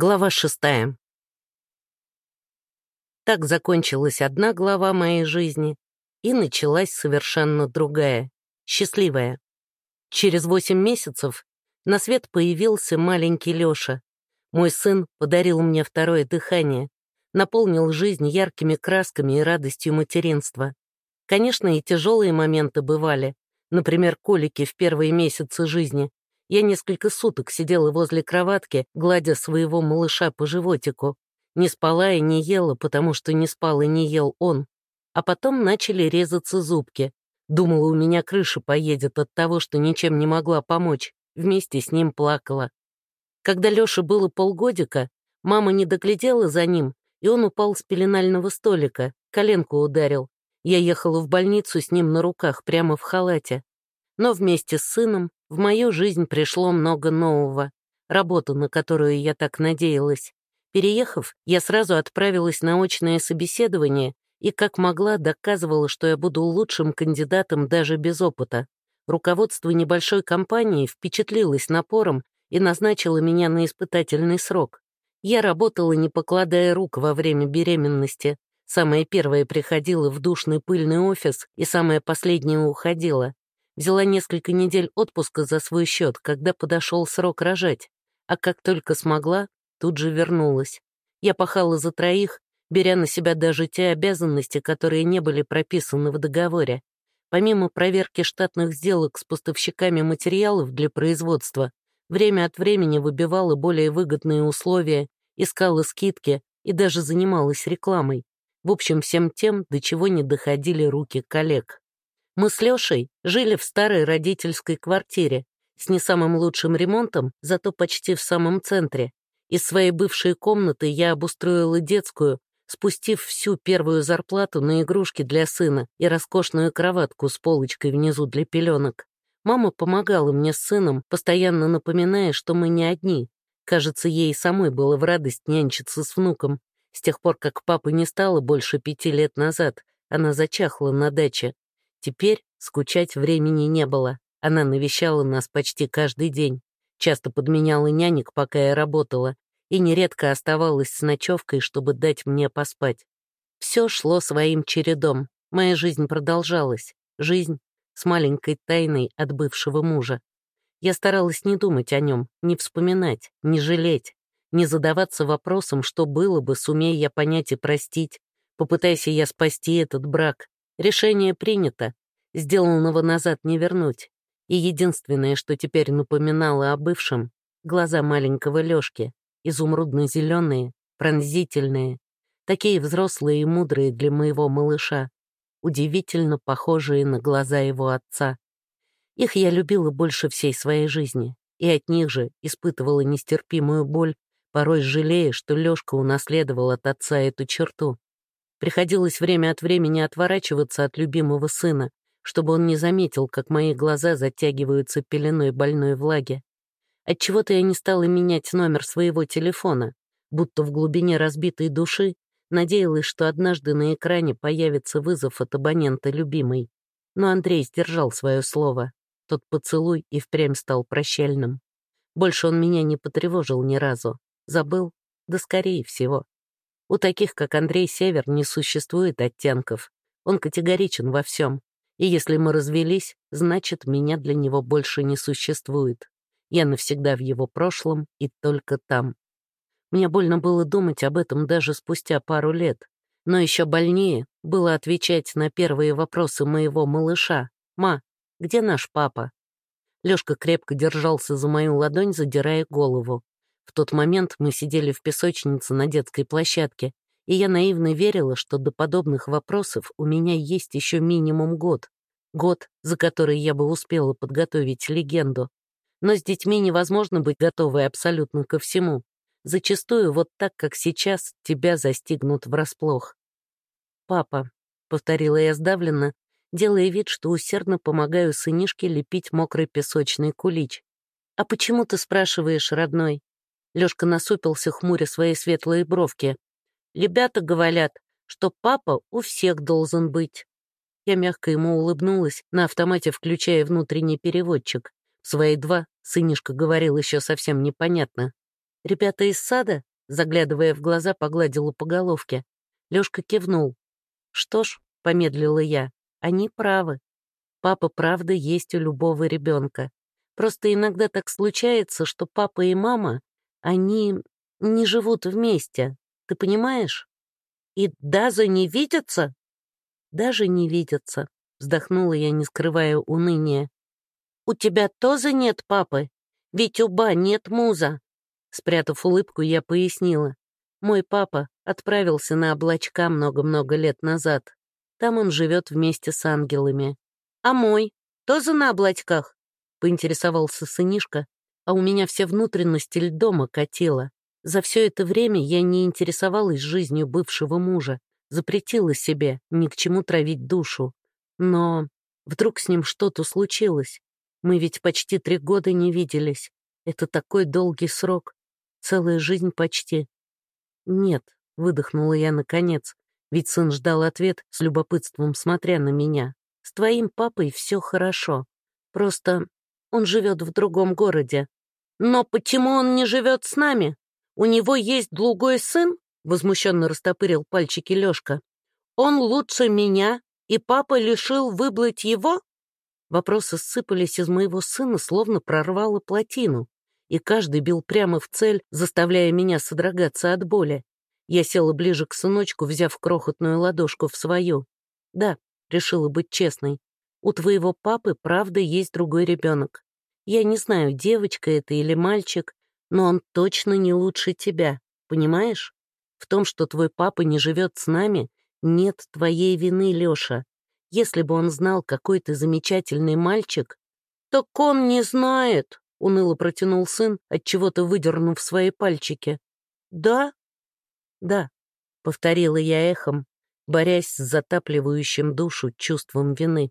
Глава шестая. Так закончилась одна глава моей жизни, и началась совершенно другая, счастливая. Через восемь месяцев на свет появился маленький Лёша. Мой сын подарил мне второе дыхание, наполнил жизнь яркими красками и радостью материнства. Конечно, и тяжелые моменты бывали, например, колики в первые месяцы жизни, я несколько суток сидела возле кроватки, гладя своего малыша по животику. Не спала и не ела, потому что не спал и не ел он. А потом начали резаться зубки. Думала, у меня крыша поедет от того, что ничем не могла помочь. Вместе с ним плакала. Когда Лёше было полгодика, мама не доглядела за ним, и он упал с пеленального столика, коленку ударил. Я ехала в больницу с ним на руках, прямо в халате. Но вместе с сыном в мою жизнь пришло много нового, работу, на которую я так надеялась. Переехав, я сразу отправилась на очное собеседование и, как могла, доказывала, что я буду лучшим кандидатом даже без опыта. Руководство небольшой компании впечатлилось напором и назначило меня на испытательный срок. Я работала, не покладая рук во время беременности. Самое первое приходила в душный пыльный офис, и самое последнее уходила. Взяла несколько недель отпуска за свой счет, когда подошел срок рожать, а как только смогла, тут же вернулась. Я пахала за троих, беря на себя даже те обязанности, которые не были прописаны в договоре. Помимо проверки штатных сделок с поставщиками материалов для производства, время от времени выбивала более выгодные условия, искала скидки и даже занималась рекламой. В общем, всем тем, до чего не доходили руки коллег. Мы с Лешей жили в старой родительской квартире, с не самым лучшим ремонтом, зато почти в самом центре. Из своей бывшей комнаты я обустроила детскую, спустив всю первую зарплату на игрушки для сына и роскошную кроватку с полочкой внизу для пеленок. Мама помогала мне с сыном, постоянно напоминая, что мы не одни. Кажется, ей самой было в радость нянчиться с внуком. С тех пор, как папы не стало больше пяти лет назад, она зачахла на даче, Теперь скучать времени не было. Она навещала нас почти каждый день, часто подменяла нянек, пока я работала, и нередко оставалась с ночевкой, чтобы дать мне поспать. Все шло своим чередом. Моя жизнь продолжалась. Жизнь с маленькой тайной от бывшего мужа. Я старалась не думать о нем, не вспоминать, не жалеть, не задаваться вопросом, что было бы, сумея я понять и простить, попытайся я спасти этот брак, Решение принято, сделанного назад не вернуть. И единственное, что теперь напоминало о бывшем, глаза маленького Лёшки, изумрудно-зеленые, пронзительные, такие взрослые и мудрые для моего малыша, удивительно похожие на глаза его отца. Их я любила больше всей своей жизни, и от них же испытывала нестерпимую боль, порой жалея, что Лёшка унаследовал от отца эту черту. Приходилось время от времени отворачиваться от любимого сына, чтобы он не заметил, как мои глаза затягиваются пеленой больной влаги. Отчего-то я не стала менять номер своего телефона, будто в глубине разбитой души надеялась, что однажды на экране появится вызов от абонента любимой. Но Андрей сдержал свое слово. Тот поцелуй и впрямь стал прощальным. Больше он меня не потревожил ни разу. Забыл? Да скорее всего. У таких, как Андрей Север, не существует оттенков. Он категоричен во всем. И если мы развелись, значит, меня для него больше не существует. Я навсегда в его прошлом и только там. Мне больно было думать об этом даже спустя пару лет. Но еще больнее было отвечать на первые вопросы моего малыша. «Ма, где наш папа?» Лёшка крепко держался за мою ладонь, задирая голову. В тот момент мы сидели в песочнице на детской площадке, и я наивно верила, что до подобных вопросов у меня есть еще минимум год. Год, за который я бы успела подготовить легенду. Но с детьми невозможно быть готовой абсолютно ко всему. Зачастую вот так, как сейчас, тебя застигнут врасплох. «Папа», — повторила я сдавленно, делая вид, что усердно помогаю сынишке лепить мокрый песочный кулич. «А почему ты спрашиваешь, родной?» Лёшка насупился, хмуря свои светлые бровки. «Ребята говорят, что папа у всех должен быть». Я мягко ему улыбнулась, на автомате включая внутренний переводчик. В свои два сынишка говорил еще совсем непонятно. «Ребята из сада?» заглядывая в глаза, погладила по головке. Лёшка кивнул. «Что ж», — помедлила я, — «они правы. Папа, правда, есть у любого ребенка. Просто иногда так случается, что папа и мама, они не живут вместе. Ты понимаешь? И даже не видятся? Даже не видятся, вздохнула я, не скрывая уныния. У тебя тоже нет папы? Ведь у Ба нет муза. Спрятав улыбку, я пояснила. Мой папа отправился на облачка много-много лет назад. Там он живет вместе с ангелами. А мой? Тоже на облачках? Поинтересовался сынишка, а у меня все внутренности льдом окатило. За все это время я не интересовалась жизнью бывшего мужа, запретила себе ни к чему травить душу. Но вдруг с ним что-то случилось. Мы ведь почти три года не виделись. Это такой долгий срок. Целая жизнь почти. Нет, выдохнула я наконец, ведь сын ждал ответ с любопытством, смотря на меня. С твоим папой все хорошо. Просто он живет в другом городе. Но почему он не живет с нами? У него есть другой сын? Возмущенно растопырил пальчики Лешка. Он лучше меня, и папа лишил выблыть его? Вопросы сыпались из моего сына, словно прорвало плотину, и каждый бил прямо в цель, заставляя меня содрогаться от боли. Я села ближе к сыночку, взяв крохотную ладошку в свою. Да, решила быть честной. У твоего папы, правда, есть другой ребенок. Я не знаю, девочка это или мальчик, но он точно не лучше тебя, понимаешь? В том, что твой папа не живет с нами, нет твоей вины, Леша. Если бы он знал, какой ты замечательный мальчик... «Так он не знает», — уныло протянул сын, отчего-то выдернув свои пальчики. «Да?» «Да», — повторила я эхом, борясь с затапливающим душу чувством вины.